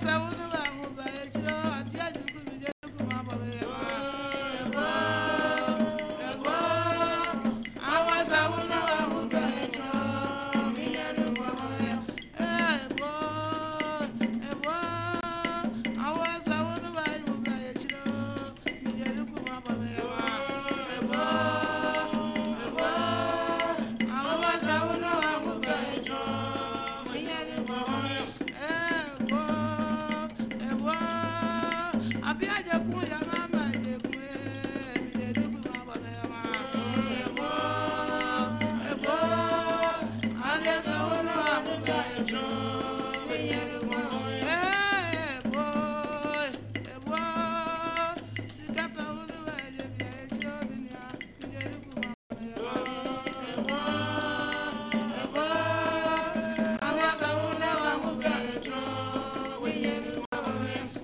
Yes, I will Jaya Jaya